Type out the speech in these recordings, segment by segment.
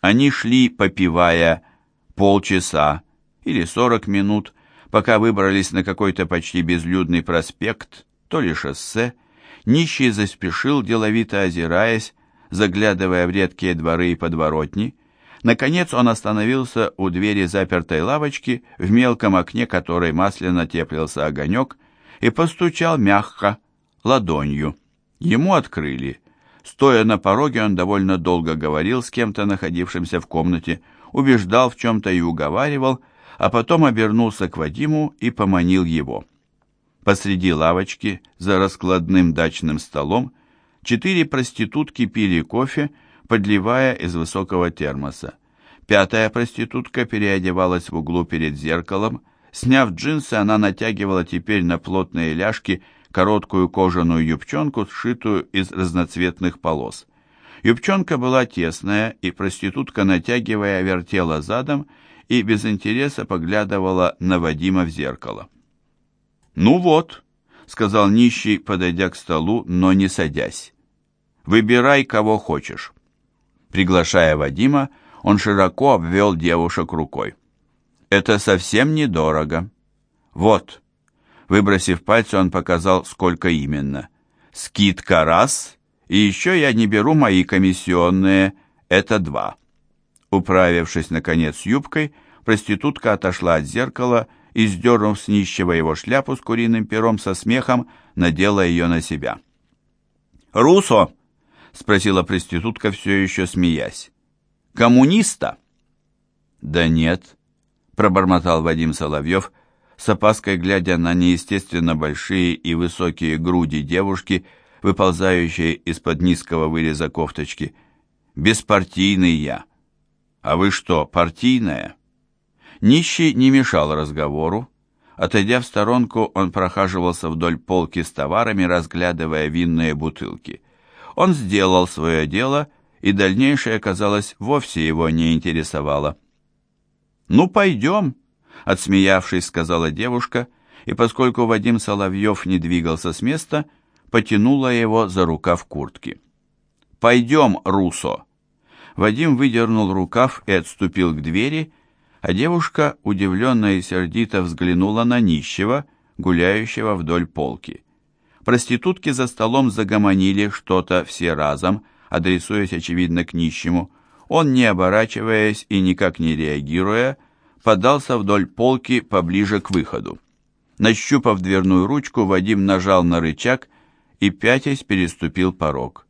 Они шли, попивая, полчаса или сорок минут, пока выбрались на какой-то почти безлюдный проспект, то ли шоссе. Нищий заспешил, деловито озираясь, заглядывая в редкие дворы и подворотни. Наконец он остановился у двери запертой лавочки, в мелком окне которой масляно теплился огонек, и постучал мягко, ладонью. Ему открыли. Стоя на пороге, он довольно долго говорил с кем-то, находившимся в комнате, убеждал в чем-то и уговаривал, а потом обернулся к Вадиму и поманил его. Посреди лавочки, за раскладным дачным столом, четыре проститутки пили кофе, подливая из высокого термоса. Пятая проститутка переодевалась в углу перед зеркалом. Сняв джинсы, она натягивала теперь на плотные ляжки короткую кожаную юбчонку, сшитую из разноцветных полос. Юбчонка была тесная, и проститутка, натягивая, вертела задом и без интереса поглядывала на Вадима в зеркало. «Ну вот», — сказал нищий, подойдя к столу, но не садясь. «Выбирай, кого хочешь». Приглашая Вадима, он широко обвел девушек рукой. «Это совсем недорого. Вот». Выбросив пальцы, он показал, сколько именно. «Скидка раз, и еще я не беру мои комиссионные, это два». Управившись, наконец, юбкой, проститутка отошла от зеркала и, сдернув с нищего его шляпу с куриным пером со смехом, надела ее на себя. «Русо!» — спросила проститутка, все еще смеясь. «Коммуниста?» «Да нет», — пробормотал Вадим Соловьев, с опаской глядя на неестественно большие и высокие груди девушки, выползающие из-под низкого выреза кофточки. «Беспартийный я». «А вы что, партийная?» Нищий не мешал разговору. Отойдя в сторонку, он прохаживался вдоль полки с товарами, разглядывая винные бутылки. Он сделал свое дело, и дальнейшее, казалось, вовсе его не интересовало. «Ну, пойдем», — отсмеявшись, сказала девушка, и поскольку Вадим Соловьев не двигался с места, потянула его за рукав куртки. «Пойдем, Русо!» Вадим выдернул рукав и отступил к двери, а девушка, удивленно и сердито, взглянула на нищего, гуляющего вдоль полки. Проститутки за столом загомонили что-то все разом, адресуясь, очевидно, к нищему. Он, не оборачиваясь и никак не реагируя, подался вдоль полки поближе к выходу. Нащупав дверную ручку, Вадим нажал на рычаг и, пятясь, переступил порог.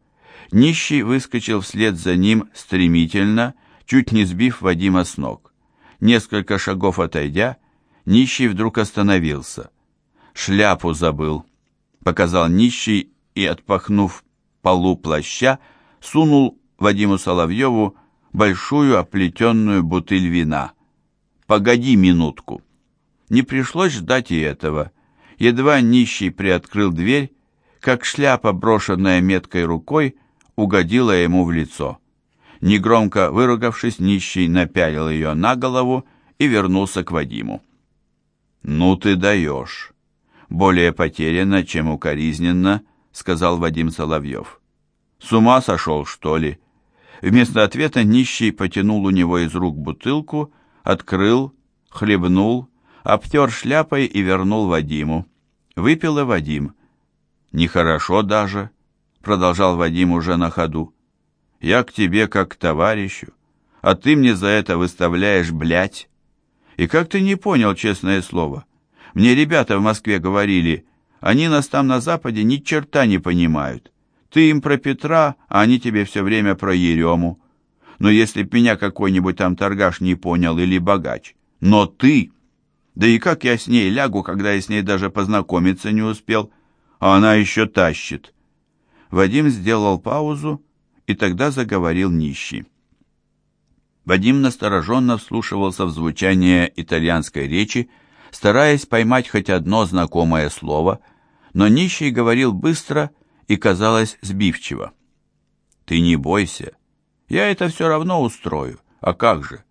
Нищий выскочил вслед за ним стремительно, чуть не сбив Вадима с ног. Несколько шагов отойдя, нищий вдруг остановился. «Шляпу забыл», — показал нищий и, отпахнув полу плаща, сунул Вадиму Соловьеву большую оплетенную бутыль вина. «Погоди минутку». Не пришлось ждать и этого. Едва нищий приоткрыл дверь, как шляпа, брошенная меткой рукой, угодила ему в лицо. Негромко выругавшись, нищий напялил ее на голову и вернулся к Вадиму. «Ну ты даешь!» Более потерянно, чем укоризненно, сказал Вадим Соловьев. «С ума сошел, что ли?» Вместо ответа нищий потянул у него из рук бутылку, открыл, хлебнул, обтер шляпой и вернул Вадиму. Выпил и Вадим. «Нехорошо даже», продолжал Вадим уже на ходу. «Я к тебе как к товарищу, а ты мне за это выставляешь блять. И как ты не понял, честное слово? Мне ребята в Москве говорили, они нас там на Западе ни черта не понимают. Ты им про Петра, а они тебе все время про Ерему. Но если б меня какой-нибудь там торгаш не понял или богач, но ты... Да и как я с ней лягу, когда я с ней даже познакомиться не успел, а она еще тащит». Вадим сделал паузу, и тогда заговорил нищий. Вадим настороженно вслушивался в звучание итальянской речи, стараясь поймать хоть одно знакомое слово, но нищий говорил быстро и, казалось, сбивчиво. «Ты не бойся, я это все равно устрою. А как же?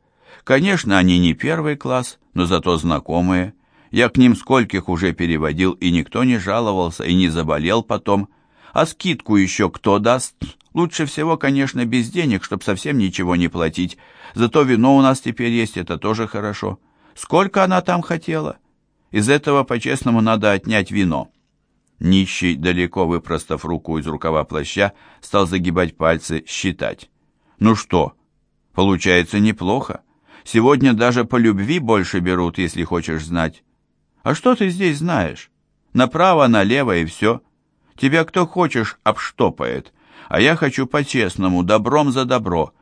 Конечно, они не первый класс, но зато знакомые. Я к ним скольких уже переводил, и никто не жаловался и не заболел потом. А скидку еще кто даст? Лучше всего, конечно, без денег, чтобы совсем ничего не платить. Зато вино у нас теперь есть, это тоже хорошо. Сколько она там хотела? Из этого, по-честному, надо отнять вино». Нищий, далеко выпростав руку из рукава плаща, стал загибать пальцы, считать. «Ну что, получается неплохо. Сегодня даже по любви больше берут, если хочешь знать. А что ты здесь знаешь? Направо, налево и все. Тебя кто хочешь обштопает, а я хочу по-честному, добром за добро.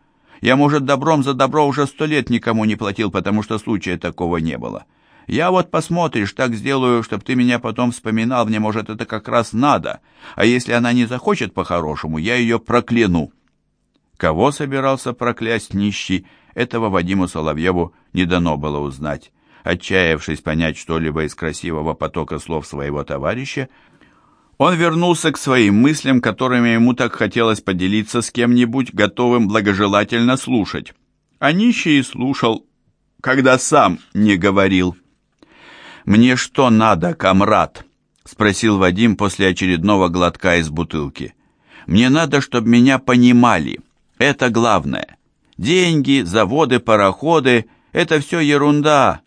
Я, может, добром за добро уже сто лет никому не платил, потому что случая такого не было. Я вот посмотришь, так сделаю, чтобы ты меня потом вспоминал, мне, может, это как раз надо. А если она не захочет по-хорошему, я ее прокляну». Кого собирался проклясть нищий, этого Вадиму Соловьеву не дано было узнать. Отчаявшись понять что-либо из красивого потока слов своего товарища, он вернулся к своим мыслям, которыми ему так хотелось поделиться с кем-нибудь, готовым благожелательно слушать. А нищий слушал, когда сам не говорил. «Мне что надо, комрад?» — спросил Вадим после очередного глотка из бутылки. «Мне надо, чтобы меня понимали. Это главное. Деньги, заводы, пароходы — это все ерунда.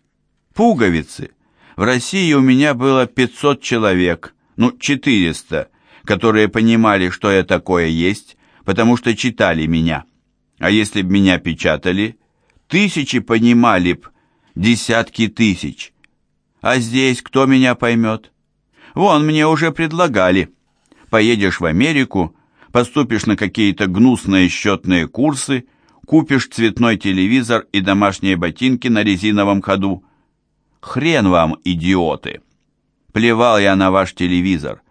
Пуговицы. В России у меня было 500 человек, ну, 400, которые понимали, что я такое есть, потому что читали меня. А если б меня печатали, тысячи понимали б, десятки тысяч». А здесь кто меня поймет? Вон, мне уже предлагали. Поедешь в Америку, поступишь на какие-то гнусные счетные курсы, купишь цветной телевизор и домашние ботинки на резиновом ходу. Хрен вам, идиоты! Плевал я на ваш телевизор.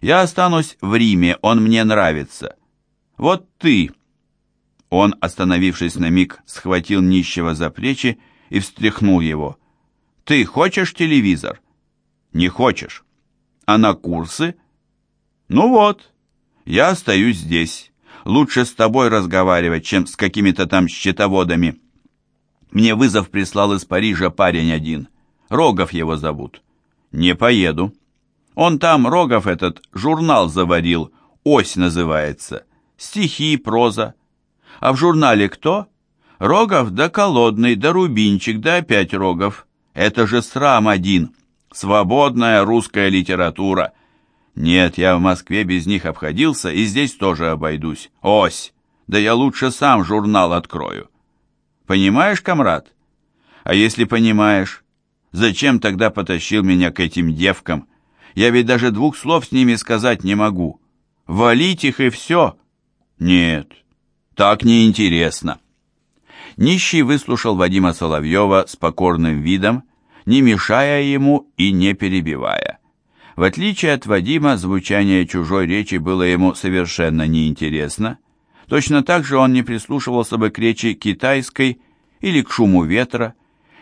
Я останусь в Риме, он мне нравится. Вот ты!» Он, остановившись на миг, схватил нищего за плечи и встряхнул его. Ты хочешь телевизор? Не хочешь. А на курсы? Ну вот, я остаюсь здесь. Лучше с тобой разговаривать, чем с какими-то там счетоводами. Мне вызов прислал из Парижа парень один. Рогов его зовут. Не поеду. Он там, Рогов этот, журнал заварил. «Ось» называется. Стихи, проза. А в журнале кто? Рогов да Колодный, да Рубинчик, да опять Рогов. Это же срам один. Свободная русская литература. Нет, я в Москве без них обходился и здесь тоже обойдусь. Ось! Да я лучше сам журнал открою. Понимаешь, комрад? А если понимаешь, зачем тогда потащил меня к этим девкам? Я ведь даже двух слов с ними сказать не могу. Валить их и все. Нет, так неинтересно. Нищий выслушал Вадима Соловьева с покорным видом, не мешая ему и не перебивая. В отличие от Вадима, звучание чужой речи было ему совершенно неинтересно. Точно так же он не прислушивался бы к речи китайской или к шуму ветра.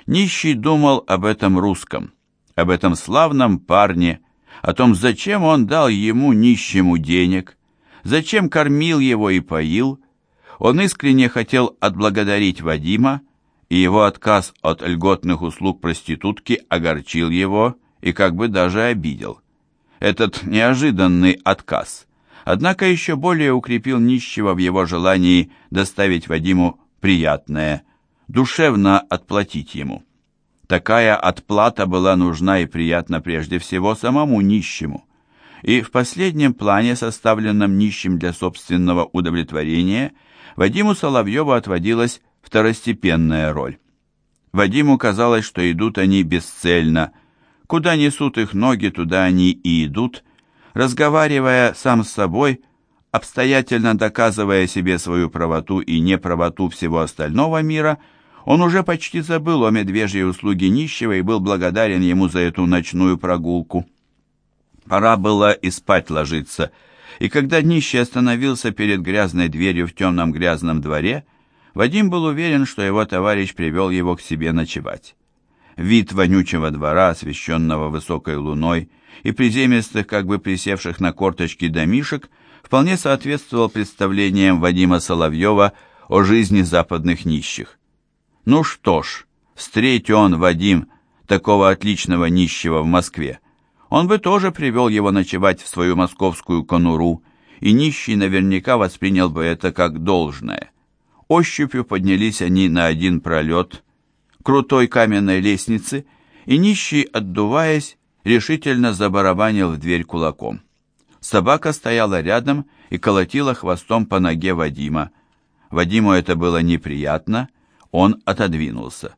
Нищий думал об этом русском, об этом славном парне, о том, зачем он дал ему нищему денег, зачем кормил его и поил, он искренне хотел отблагодарить Вадима, и его отказ от льготных услуг проститутки огорчил его и как бы даже обидел. Этот неожиданный отказ, однако еще более укрепил нищего в его желании доставить Вадиму приятное, душевно отплатить ему. Такая отплата была нужна и приятна прежде всего самому нищему. И в последнем плане, составленном нищим для собственного удовлетворения – Вадиму Соловьеву отводилась второстепенная роль. Вадиму казалось, что идут они бесцельно. Куда несут их ноги, туда они и идут, разговаривая сам с собой, обстоятельно доказывая себе свою правоту и неправоту всего остального мира, он уже почти забыл о медвежьей услуге нищего и был благодарен ему за эту ночную прогулку. Пора было и спать ложиться – и когда нищий остановился перед грязной дверью в темном грязном дворе, Вадим был уверен, что его товарищ привел его к себе ночевать. Вид вонючего двора, освещенного высокой луной, и приземистых, как бы присевших на корточки домишек, вполне соответствовал представлениям Вадима Соловьева о жизни западных нищих. Ну что ж, встреть он, Вадим, такого отличного нищего в Москве, он бы тоже привел его ночевать в свою московскую конуру, и нищий наверняка воспринял бы это как должное. Ощупью поднялись они на один пролет крутой каменной лестницы, и нищий, отдуваясь, решительно забарабанил в дверь кулаком. Собака стояла рядом и колотила хвостом по ноге Вадима. Вадиму это было неприятно, он отодвинулся.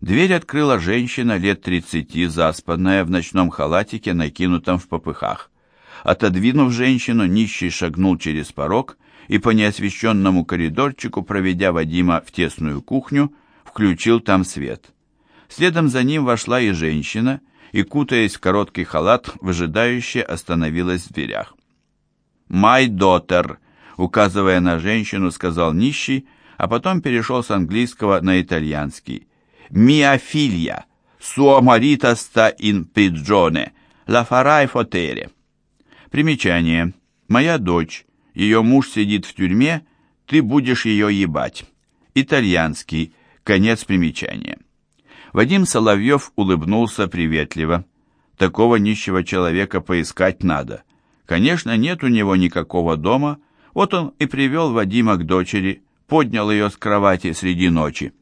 Дверь открыла женщина лет тридцати, заспанная в ночном халатике, накинутом в попыхах. Отодвинув женщину, нищий шагнул через порог и по неосвещенному коридорчику, проведя Вадима в тесную кухню, включил там свет. Следом за ним вошла и женщина, и, кутаясь в короткий халат, выжидающе остановилась в дверях. «My daughter», указывая на женщину, сказал нищий, а потом перешел с английского на итальянский. «Mia figlia, sua marita sta in prigione, la farai fotere». Примечание. «Моя дочь, ее муж сидит в тюрьме, ты будешь ее ебать». Итальянский. Конец примечания. Вадим Соловьев улыбнулся приветливо. Такого нищего человека поискать надо. Конечно, нет у него никакого дома, вот он и привел Вадима к дочери, поднял ее с кровати среди ночи.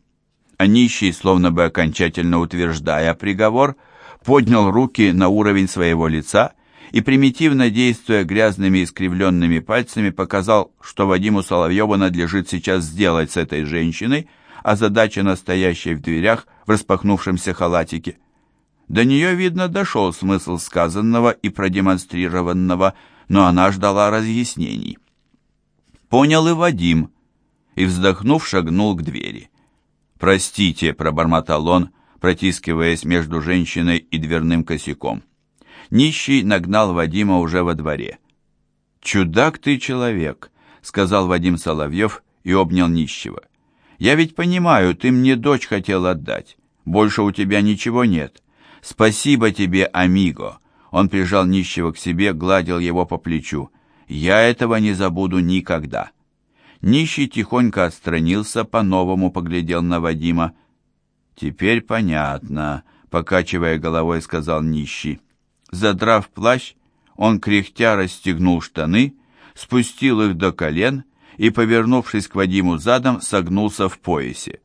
А нищий, словно бы окончательно утверждая приговор, поднял руки на уровень своего лица и, примитивно действуя грязными искривленными пальцами, показал, что Вадиму Соловьеву надлежит сейчас сделать с этой женщиной, а задача настоящей в дверях в распахнувшемся халатике. До нее, видно, дошел смысл сказанного и продемонстрированного, но она ждала разъяснений. Понял и Вадим, и, вздохнув, шагнул к двери. «Простите», — пробормотал он, протискиваясь между женщиной и дверным косяком. Нищий нагнал Вадима уже во дворе. «Чудак ты человек», — сказал Вадим Соловьев и обнял нищего. «Я ведь понимаю, ты мне дочь хотел отдать. Больше у тебя ничего нет. Спасибо тебе, амиго». Он прижал нищего к себе, гладил его по плечу. «Я этого не забуду никогда». Нищий тихонько отстранился, по-новому поглядел на Вадима. «Теперь понятно», — покачивая головой, сказал нищий. Задрав плащ, он кряхтя расстегнул штаны, спустил их до колен и, повернувшись к Вадиму задом, согнулся в поясе.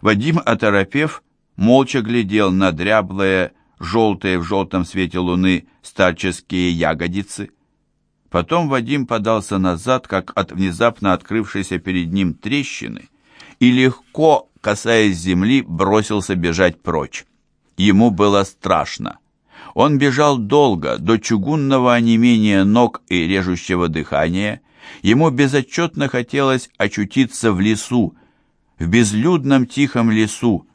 Вадим, оторопев, молча глядел на дряблые, желтые в желтом свете луны старческие ягодицы. Потом Вадим подался назад, как от внезапно открывшейся перед ним трещины, и легко, касаясь земли, бросился бежать прочь. Ему было страшно. Он бежал долго, до чугунного онемения ног и режущего дыхания. Ему безотчетно хотелось очутиться в лесу, в безлюдном тихом лесу,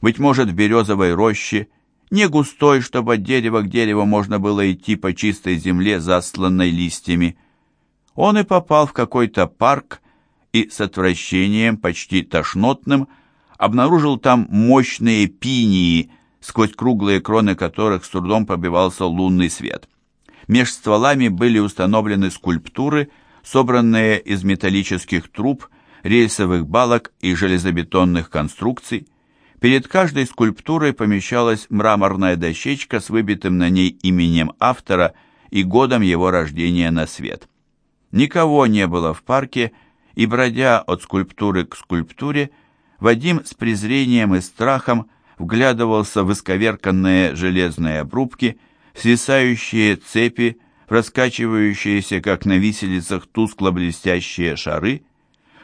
быть может, в березовой роще, не густой, чтобы от дерева к дереву можно было идти по чистой земле, засланной листьями. Он и попал в какой-то парк и с отвращением, почти тошнотным, обнаружил там мощные пинии, сквозь круглые кроны которых с трудом пробивался лунный свет. Меж стволами были установлены скульптуры, собранные из металлических труб, рельсовых балок и железобетонных конструкций. Перед каждой скульптурой помещалась мраморная дощечка с выбитым на ней именем автора и годом его рождения на свет. Никого не было в парке, и, бродя от скульптуры к скульптуре, Вадим с презрением и страхом вглядывался в исковерканные железные обрубки, свисающие цепи, раскачивающиеся, как на виселицах, тускло-блестящие шары.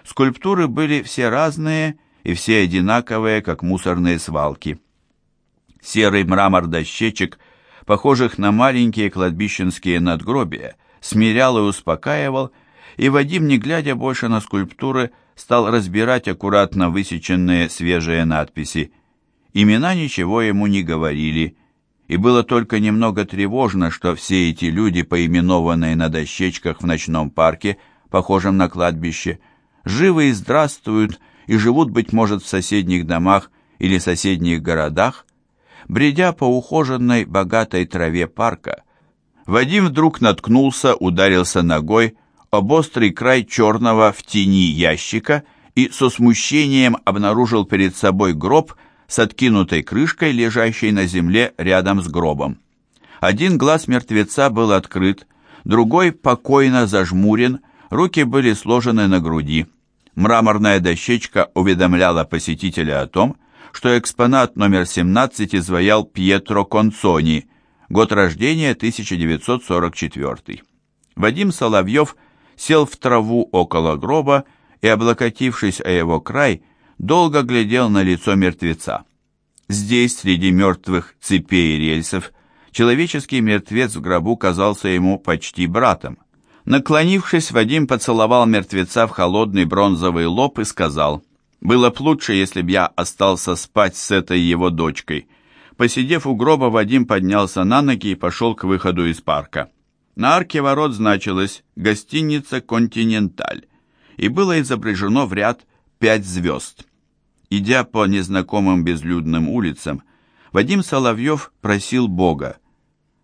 Скульптуры были все разные и все одинаковые, как мусорные свалки. Серый мрамор дощечек, похожих на маленькие кладбищенские надгробия, смирял и успокаивал, и Вадим, не глядя больше на скульптуры, стал разбирать аккуратно высеченные свежие надписи – Имена ничего ему не говорили, и было только немного тревожно, что все эти люди, поименованные на дощечках в ночном парке, похожем на кладбище, живы и здравствуют и живут, быть может, в соседних домах или соседних городах. Бредя по ухоженной, богатой траве парка, Вадим вдруг наткнулся, ударился ногой об острый край черного в тени ящика и со смущением обнаружил перед собой гроб, с откинутой крышкой, лежащей на земле рядом с гробом. Один глаз мертвеца был открыт, другой покойно зажмурен, руки были сложены на груди. Мраморная дощечка уведомляла посетителя о том, что экспонат номер 17 изваял Пьетро Концони, год рождения 1944. Вадим Соловьев сел в траву около гроба и, облокотившись о его край, долго глядел на лицо мертвеца. Здесь, среди мертвых цепей и рельсов, человеческий мертвец в гробу казался ему почти братом. Наклонившись, Вадим поцеловал мертвеца в холодный бронзовый лоб и сказал, «Было б лучше, если б я остался спать с этой его дочкой». Посидев у гроба, Вадим поднялся на ноги и пошел к выходу из парка. На арке ворот значилось «Гостиница «Континенталь», и было изображено в ряд пять звезд. Идя по незнакомым безлюдным улицам, Вадим Соловьев просил Бога.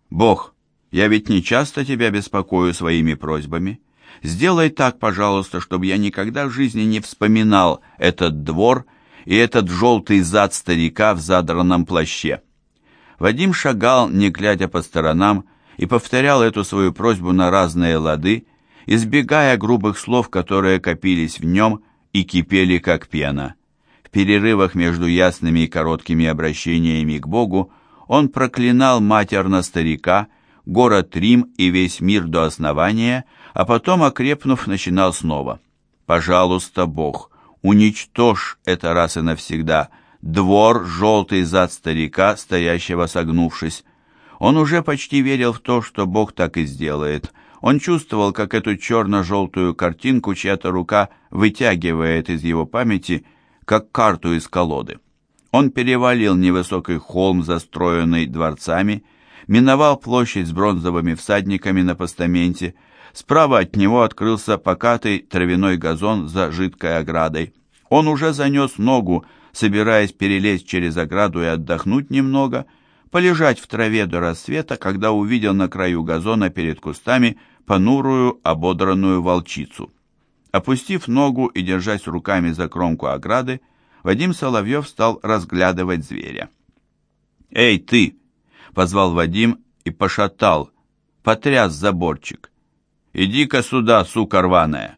«Бог, я ведь не часто тебя беспокою своими просьбами. Сделай так, пожалуйста, чтобы я никогда в жизни не вспоминал этот двор и этот желтый зад старика в задранном плаще». Вадим шагал, не глядя по сторонам, и повторял эту свою просьбу на разные лады, избегая грубых слов, которые копились в нем и кипели как пена. В перерывах между ясными и короткими обращениями к Богу он проклинал матерно старика, город Рим и весь мир до основания, а потом, окрепнув, начинал снова. «Пожалуйста, Бог, уничтожь это раз и навсегда, двор, желтый зад старика, стоящего согнувшись, он уже почти верил в то, что Бог так и сделает. Он чувствовал, как эту черно-желтую картинку чья-то рука вытягивает из его памяти, как карту из колоды. Он перевалил невысокий холм, застроенный дворцами, миновал площадь с бронзовыми всадниками на постаменте. Справа от него открылся покатый травяной газон за жидкой оградой. Он уже занес ногу, собираясь перелезть через ограду и отдохнуть немного — полежать в траве до рассвета, когда увидел на краю газона перед кустами понурую ободранную волчицу. Опустив ногу и держась руками за кромку ограды, Вадим Соловьев стал разглядывать зверя. «Эй, ты!» — позвал Вадим и пошатал, потряс заборчик. «Иди-ка сюда, сука рваная!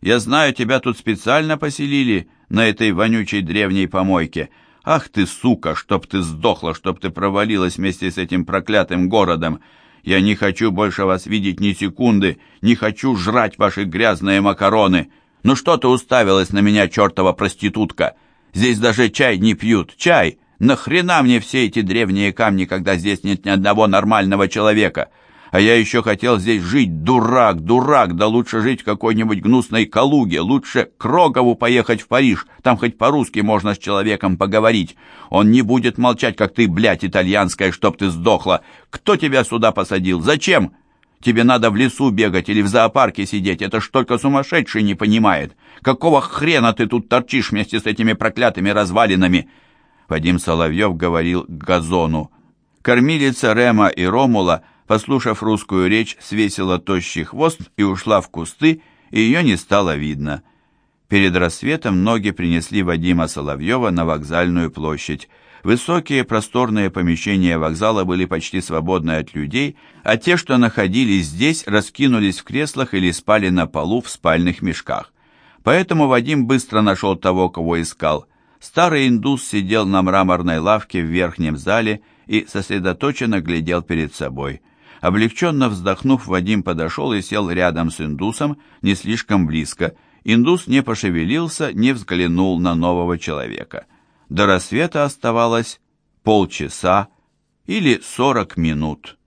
Я знаю, тебя тут специально поселили на этой вонючей древней помойке, Ах ты, сука, чтоб ты сдохла, чтоб ты провалилась вместе с этим проклятым городом. Я не хочу больше вас видеть ни секунды, не хочу жрать ваши грязные макароны. Ну что ты уставилась на меня, чертова проститутка? Здесь даже чай не пьют. Чай! Нахрена мне все эти древние камни, когда здесь нет ни одного нормального человека? А я еще хотел здесь жить, дурак, дурак, да лучше жить в какой-нибудь гнусной Калуге, лучше к Рогову поехать в Париж, там хоть по-русски можно с человеком поговорить. Он не будет молчать, как ты, блядь, итальянская, чтоб ты сдохла. Кто тебя сюда посадил? Зачем? Тебе надо в лесу бегать или в зоопарке сидеть, это ж только сумасшедший не понимает. Какого хрена ты тут торчишь вместе с этими проклятыми развалинами?» Вадим Соловьев говорил к газону. Кормилица Рема и Ромула послушав русскую речь, свесила тощий хвост и ушла в кусты, и ее не стало видно. Перед рассветом ноги принесли Вадима Соловьева на вокзальную площадь. Высокие просторные помещения вокзала были почти свободны от людей, а те, что находились здесь, раскинулись в креслах или спали на полу в спальных мешках. Поэтому Вадим быстро нашел того, кого искал. Старый индус сидел на мраморной лавке в верхнем зале и сосредоточенно глядел перед собой – Облегченно вздохнув, Вадим подошел и сел рядом с индусом, не слишком близко. Индус не пошевелился, не взглянул на нового человека. До рассвета оставалось полчаса или сорок минут.